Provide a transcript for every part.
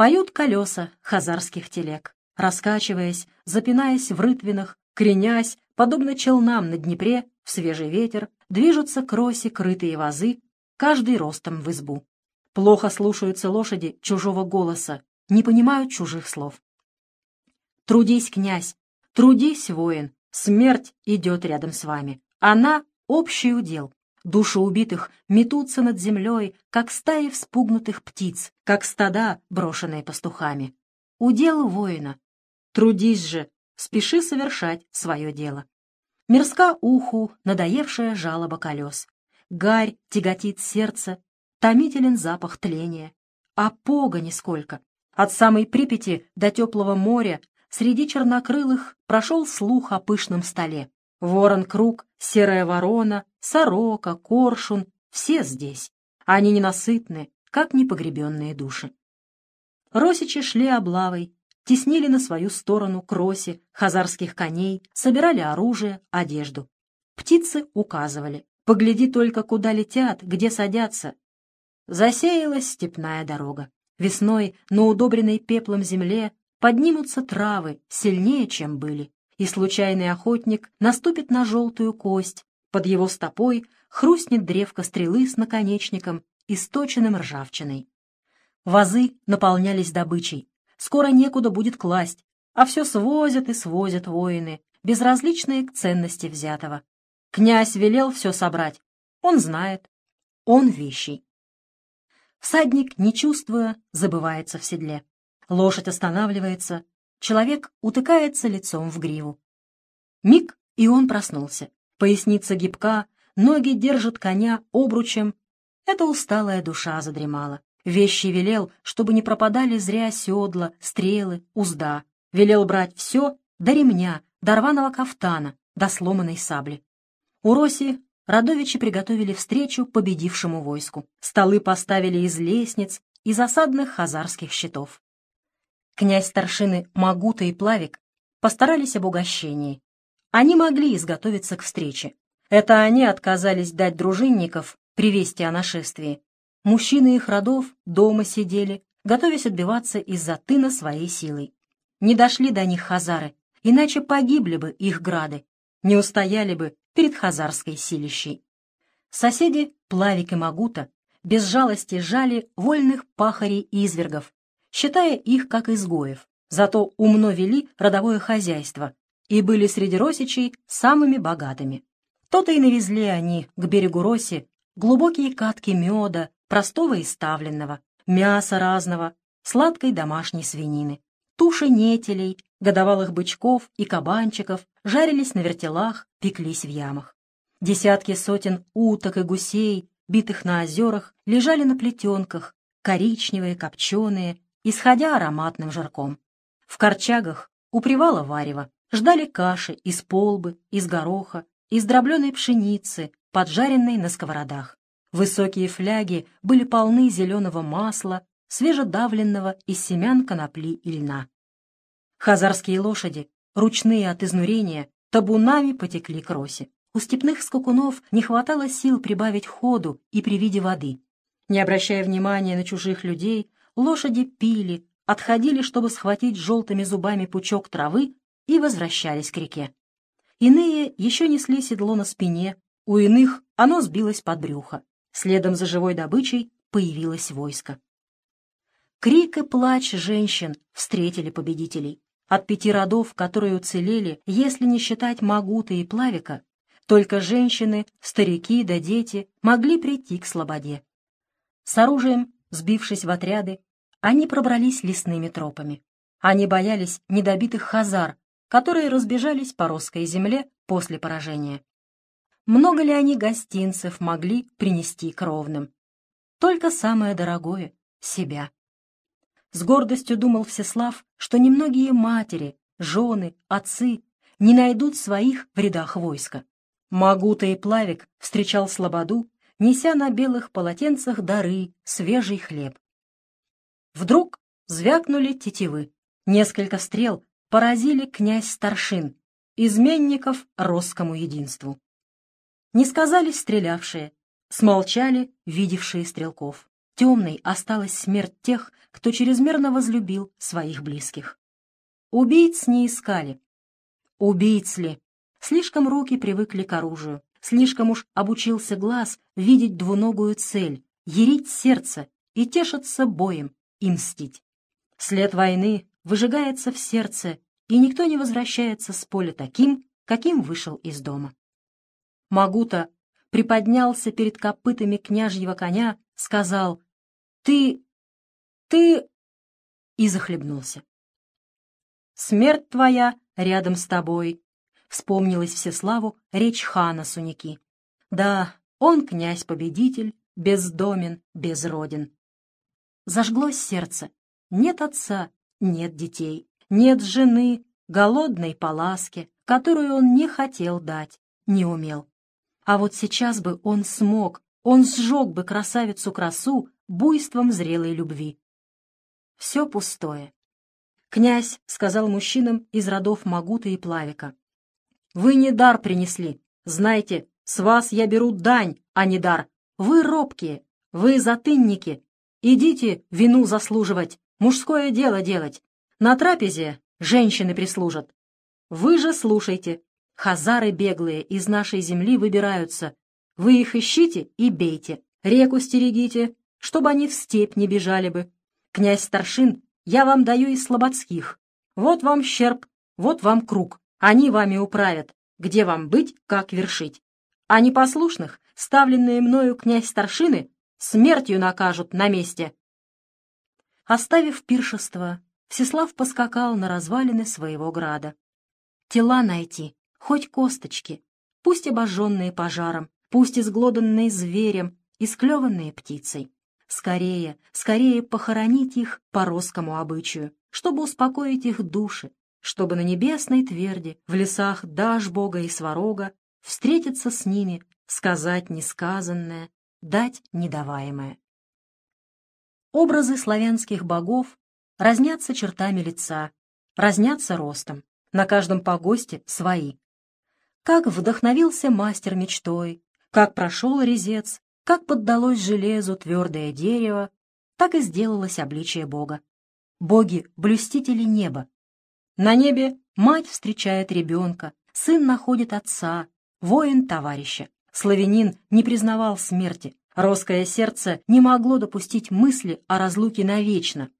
Поют колеса хазарских телег, раскачиваясь, запинаясь в рытвинах, кренясь, подобно челнам на Днепре, в свежий ветер, движутся к крытые вазы, каждый ростом в избу. Плохо слушаются лошади чужого голоса, не понимают чужих слов. Трудись, князь, трудись, воин, смерть идет рядом с вами. Она — общий удел. Души убитых метутся над землей, как стаи вспугнутых птиц, как стада, брошенные пастухами. Удел воина. Трудись же, спеши совершать свое дело. Мирска уху, надоевшая жалоба колес. Гарь тяготит сердце, томителен запах тления. А пога нисколько. От самой Припяти до теплого моря среди чернокрылых прошел слух о пышном столе. Ворон-круг, серая ворона, сорока, коршун — все здесь. Они ненасытны, как непогребенные души. Росичи шли облавой, теснили на свою сторону кроси, хазарских коней, собирали оружие, одежду. Птицы указывали. Погляди только, куда летят, где садятся. Засеялась степная дорога. Весной на удобренной пеплом земле поднимутся травы сильнее, чем были и случайный охотник наступит на желтую кость, под его стопой хрустнет древко стрелы с наконечником, источенным ржавчиной. Вазы наполнялись добычей, скоро некуда будет класть, а все свозят и свозят воины, безразличные к ценности взятого. Князь велел все собрать, он знает, он вещий. Всадник, не чувствуя, забывается в седле. Лошадь останавливается, Человек утыкается лицом в гриву. Миг, и он проснулся. Поясница гибка, ноги держат коня обручем. Эта усталая душа задремала. Вещи велел, чтобы не пропадали зря седла, стрелы, узда. Велел брать все до ремня, до рваного кафтана, до сломанной сабли. У Роси Радовичи приготовили встречу победившему войску. Столы поставили из лестниц, из осадных хазарских щитов. Князь старшины Магута и Плавик постарались об угощении. Они могли изготовиться к встрече. Это они отказались дать дружинников при вести о нашествии. Мужчины их родов дома сидели, готовясь отбиваться из-за тына своей силой. Не дошли до них хазары, иначе погибли бы их грады, не устояли бы перед хазарской силищей. Соседи Плавик и Магута без жалости жали вольных пахарей и извергов, считая их как изгоев, зато умно вели родовое хозяйство и были среди росичей самыми богатыми. То-то и навезли они к берегу Роси глубокие катки меда, простого и ставленного, мяса разного, сладкой домашней свинины. Туши нетелей, годовалых бычков и кабанчиков жарились на вертелах, пеклись в ямах. Десятки сотен уток и гусей, битых на озерах, лежали на плетенках, коричневые, копченые, исходя ароматным жарком. В корчагах у привала варева ждали каши из полбы, из гороха, из дробленой пшеницы, поджаренной на сковородах. Высокие фляги были полны зеленого масла, свежедавленного из семян конопли и льна. Хазарские лошади, ручные от изнурения, табунами потекли к росе. У степных скакунов не хватало сил прибавить ходу и при виде воды. Не обращая внимания на чужих людей, лошади пили, отходили, чтобы схватить желтыми зубами пучок травы и возвращались к реке. Иные еще несли седло на спине, у иных оно сбилось под брюхо. Следом за живой добычей появилось войско. Крик и плач женщин встретили победителей. От пяти родов, которые уцелели, если не считать Магута и Плавика, только женщины, старики да дети могли прийти к слободе. С оружием, сбившись в отряды, они пробрались лесными тропами. Они боялись недобитых хазар, которые разбежались по русской земле после поражения. Много ли они гостинцев могли принести кровным? Только самое дорогое — себя. С гордостью думал Всеслав, что немногие матери, жены, отцы не найдут своих в рядах войска. Магута и Плавик встречал Слободу, неся на белых полотенцах дары, свежий хлеб. Вдруг звякнули тетивы. Несколько стрел поразили князь старшин, изменников росскому единству. Не сказали стрелявшие, смолчали видевшие стрелков. темной осталась смерть тех, кто чрезмерно возлюбил своих близких. Убийц не искали. Убийц ли? Слишком руки привыкли к оружию, слишком уж обучился глаз видеть двуногую цель, ярить сердце и тешиться боем и мстить. След войны выжигается в сердце, и никто не возвращается с поля таким, каким вышел из дома. Магута приподнялся перед копытами княжьего коня, сказал «Ты... ты...» и захлебнулся. «Смерть твоя рядом с тобой», — вспомнилась Всеславу речь хана Суники. «Да, он князь-победитель, бездомен, безроден». Зажглось сердце. Нет отца, нет детей, нет жены, голодной по ласке, которую он не хотел дать, не умел. А вот сейчас бы он смог, он сжег бы красавицу-красу буйством зрелой любви. Все пустое. Князь сказал мужчинам из родов Магута и Плавика. «Вы не дар принесли. Знайте, с вас я беру дань, а не дар. Вы робкие, вы затынники. Идите вину заслуживать, мужское дело делать. На трапезе женщины прислужат. Вы же слушайте, Хазары беглые из нашей земли выбираются. Вы их ищите и бейте. Реку стерегите, чтобы они в степь не бежали бы. Князь Старшин, я вам даю из слободских. Вот вам щерб, вот вам круг. Они вами управят, где вам быть, как вершить. А непослушных, ставленные мною князь Старшины, смертью накажут на месте. Оставив пиршество, Всеслав поскакал на развалины своего града. Тела найти, хоть косточки, пусть обожженные пожаром, пусть изглоданные зверем, исклеванные птицей. Скорее, скорее похоронить их по русскому обычаю, чтобы успокоить их души, чтобы на небесной тверди, в лесах дашь Бога и Сварога, встретиться с ними, сказать несказанное, дать недаваемое. Образы славянских богов разнятся чертами лица, разнятся ростом, на каждом погосте свои как вдохновился мастер мечтой, как прошел резец, как поддалось железу твердое дерево, так и сделалось обличие Бога. Боги — блюстители неба. На небе мать встречает ребенка, сын находит отца, воин — товарища. Славянин не признавал смерти, роское сердце не могло допустить мысли о разлуке навечно.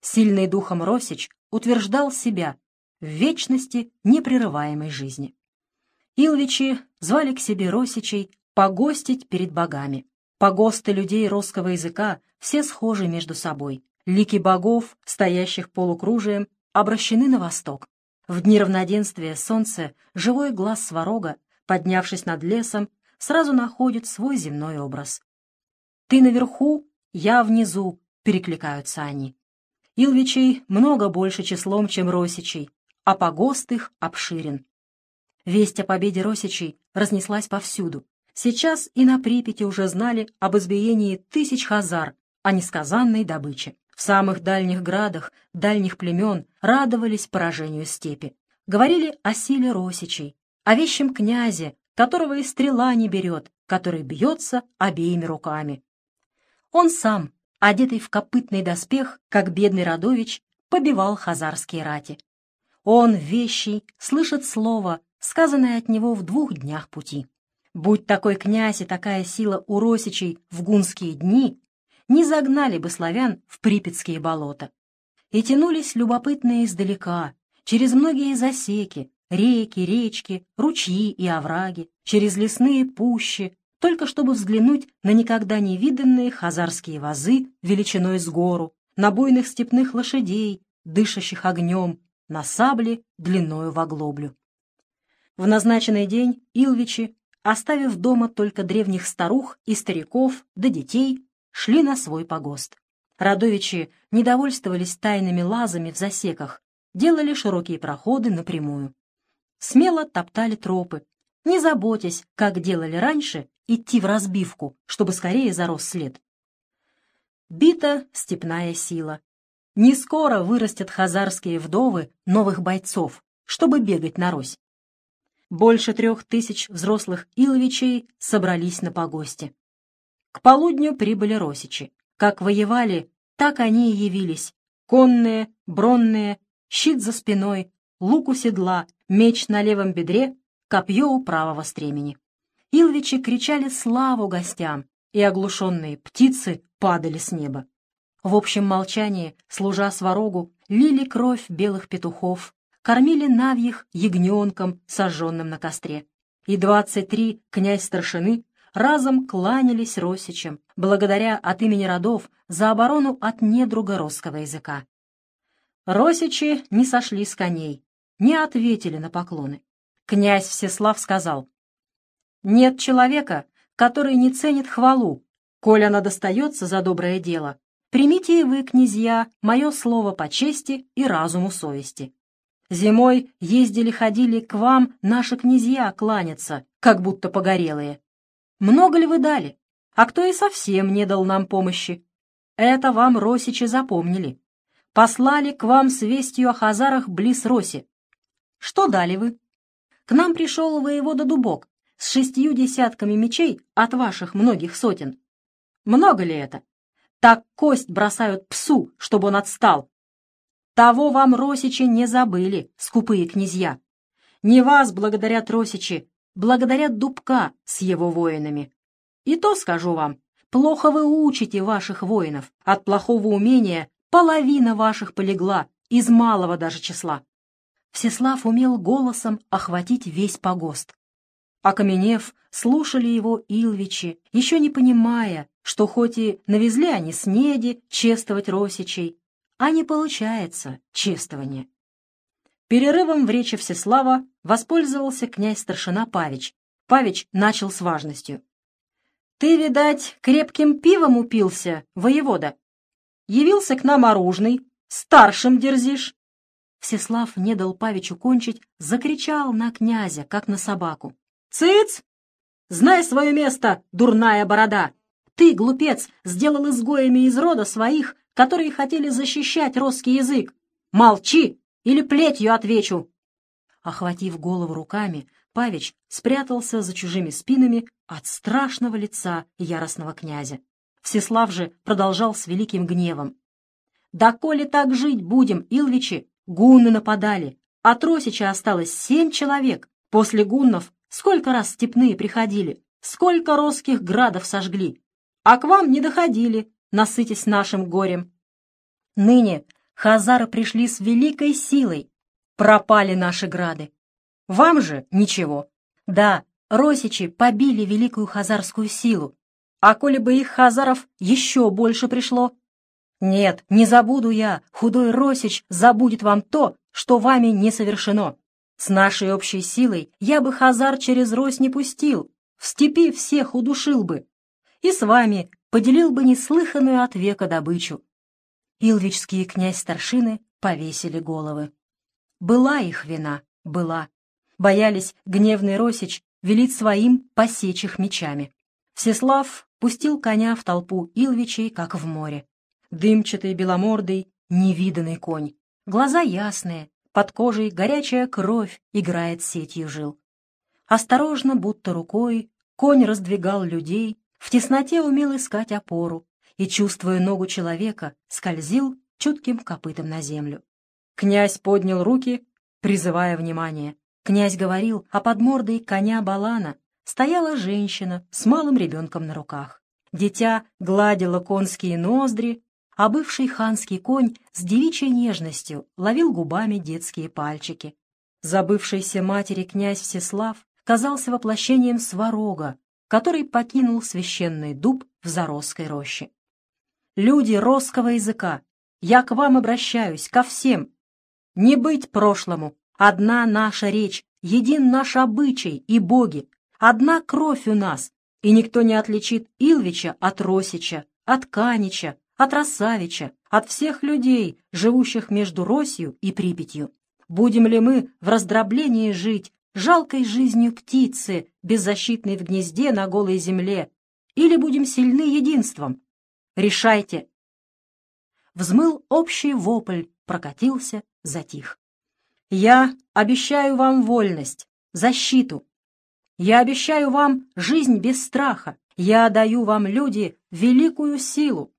Сильный духом Росич утверждал себя в вечности непрерываемой жизни. Илвичи звали к себе Росичей погостить перед богами. Погосты людей русского языка все схожи между собой. Лики богов, стоящих полукружием, обращены на восток. В дни равноденствия солнце, живой глаз сварога, поднявшись над лесом, сразу находит свой земной образ. «Ты наверху, я внизу», — перекликаются они. Илвичей много больше числом, чем Росичей, а погост их обширен. Весть о победе Росичей разнеслась повсюду. Сейчас и на Припяти уже знали об избиении тысяч хазар, о несказанной добыче. В самых дальних градах, дальних племен радовались поражению степи. Говорили о силе Росичей, о вещем князе, которого и стрела не берет, который бьется обеими руками. Он сам, одетый в копытный доспех, как бедный Радович, побивал хазарские рати. Он, вещий, слышит слово, сказанное от него в двух днях пути. Будь такой князь и такая сила у Росичей в гунские дни, не загнали бы славян в припятские болота. И тянулись любопытные издалека, через многие засеки, реки, речки, ручьи и овраги, через лесные пущи, только чтобы взглянуть на никогда не виданные хазарские вазы величиной с гору, на буйных степных лошадей, дышащих огнем, на сабли длиною в оглоблю. В назначенный день Илвичи, оставив дома только древних старух и стариков да детей, шли на свой погост. Радовичи недовольствовались тайными лазами в засеках, делали широкие проходы напрямую. Смело топтали тропы, не заботясь, как делали раньше, идти в разбивку, чтобы скорее зарос след. Бита степная сила. Не скоро вырастят хазарские вдовы новых бойцов, чтобы бегать на рось больше трех тысяч взрослых иловичей собрались на погосте. К полудню прибыли росичи. Как воевали, так они и явились. Конные, бронные, щит за спиной, лук у седла, меч на левом бедре, копье у правого стремени. Илвичи кричали славу гостям, и оглушенные птицы падали с неба. В общем молчании, служа сварогу, лили кровь белых петухов, кормили навьих ягненком, сожженным на костре. И двадцать три князь-старшины разом кланялись росичам, благодаря от имени родов за оборону от недруга русского языка. Росичи не сошли с коней, не ответили на поклоны. Князь Всеслав сказал, «Нет человека, который не ценит хвалу, коль она достается за доброе дело. Примите и вы, князья, мое слово по чести и разуму совести. Зимой ездили-ходили к вам наши князья кланяться, как будто погорелые. Много ли вы дали? А кто и совсем не дал нам помощи? Это вам росичи запомнили. Послали к вам с вестью о хазарах близ Роси. Что дали вы? К нам пришел воевода Дубок с шестью десятками мечей от ваших многих сотен. Много ли это? Так кость бросают псу, чтобы он отстал. Того вам росичи не забыли, скупые князья. Не вас благодарят росичи, благодарят Дубка с его воинами. И то скажу вам, плохо вы учите ваших воинов, от плохого умения половина ваших полегла, из малого даже числа. Всеслав умел голосом охватить весь погост. Окаменев, слушали его Илвичи, еще не понимая, что хоть и навезли они снеди чествовать росичей, а не получается чествование. Перерывом в речи Всеслава воспользовался князь-старшина Павич. Павич начал с важностью. «Ты, видать, крепким пивом упился, воевода. Явился к нам оружный, старшим дерзишь». Всеслав не дал Павичу кончить, закричал на князя, как на собаку. «Цыц! Знай свое место, дурная борода! Ты, глупец, сделал изгоями из рода своих, которые хотели защищать русский язык. Молчи, или плетью отвечу!» Охватив голову руками, Павич спрятался за чужими спинами от страшного лица яростного князя. Всеслав же продолжал с великим гневом. «Да коли так жить будем, Илвичи, гунны нападали, а Тросича осталось семь человек. После гуннов сколько раз степные приходили, сколько русских градов сожгли, а к вам не доходили, насытясь нашим горем. Ныне хазары пришли с великой силой, пропали наши грады. Вам же ничего. Да, росичи побили великую хазарскую силу, а коли бы их хазаров еще больше пришло? Нет, не забуду я, худой росич забудет вам то, что вами не совершено. С нашей общей силой я бы хазар через рось не пустил, в степи всех удушил бы, и с вами поделил бы неслыханную от века добычу. Илвичские князь-старшины повесили головы. Была их вина, была. Боялись гневный Росич велить своим посечь их мечами. Всеслав пустил коня в толпу Илвичей, как в море. Дымчатый, беломордый, невиданный конь. Глаза ясные, под кожей горячая кровь играет сетью жил. Осторожно, будто рукой, конь раздвигал людей, в тесноте умел искать опору и, чувствуя ногу человека, скользил чутким копытом на землю. Князь поднял руки, призывая внимание. Князь говорил, а под мордой коня Балана стояла женщина с малым ребенком на руках. Дитя гладило конские ноздри, а бывший ханский конь с девичьей нежностью ловил губами детские пальчики. Забывшийся матери князь Всеслав казался воплощением сварога, который покинул священный дуб в Заросской роще. «Люди русского языка, я к вам обращаюсь, ко всем. Не быть прошлому, одна наша речь, един наш обычай и боги, одна кровь у нас, и никто не отличит Илвича от Росича, от Канича, от Росавича, от всех людей, живущих между Росью и Припятью. Будем ли мы в раздроблении жить, жалкой жизнью птицы, беззащитной в гнезде на голой земле, или будем сильны единством? Решайте. Взмыл общий вопль, прокатился, затих. Я обещаю вам вольность, защиту. Я обещаю вам жизнь без страха. Я даю вам, люди, великую силу.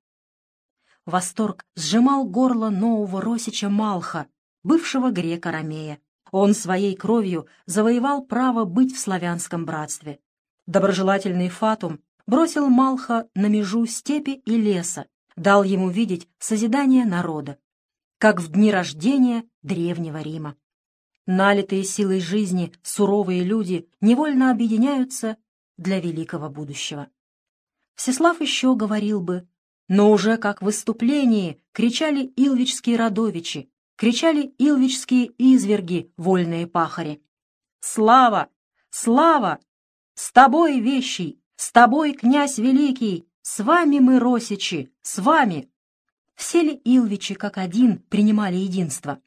восторг сжимал горло нового Росича Малха, бывшего грека Ромея. Он своей кровью завоевал право быть в славянском братстве. Доброжелательный Фатум бросил Малха на межу степи и леса, дал ему видеть созидание народа, как в дни рождения древнего Рима. Налитые силой жизни суровые люди невольно объединяются для великого будущего. Всеслав еще говорил бы, но уже как в выступлении кричали илвичские родовичи, кричали илвичские изверги, вольные пахари. «Слава! Слава! С тобой, вещий! С тобой, князь великий! С вами мы, росичи! С вами!» Все ли илвичи как один принимали единство?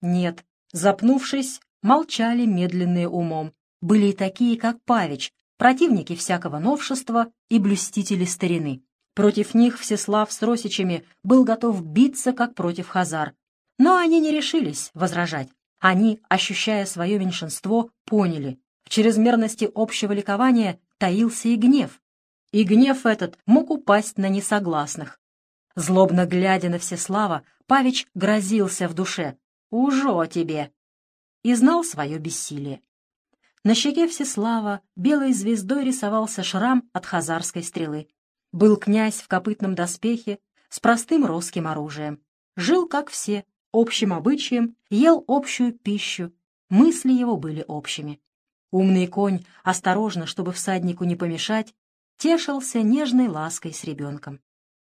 Нет, запнувшись, молчали медленные умом. Были и такие, как Павич, противники всякого новшества и блюстители старины. Против них Всеслав с Росичами был готов биться, как против Хазар. Но они не решились возражать. Они, ощущая свое меньшинство, поняли, в чрезмерности общего ликования таился и гнев. И гнев этот мог упасть на несогласных. Злобно глядя на Всеслава, Павич грозился в душе. «Ужо тебе!» И знал свое бессилие. На щеке Всеслава белой звездой рисовался шрам от хазарской стрелы. Был князь в копытном доспехе с простым русским оружием. Жил, как все, общим обычаем, ел общую пищу, мысли его были общими. Умный конь, осторожно, чтобы всаднику не помешать, тешился нежной лаской с ребенком.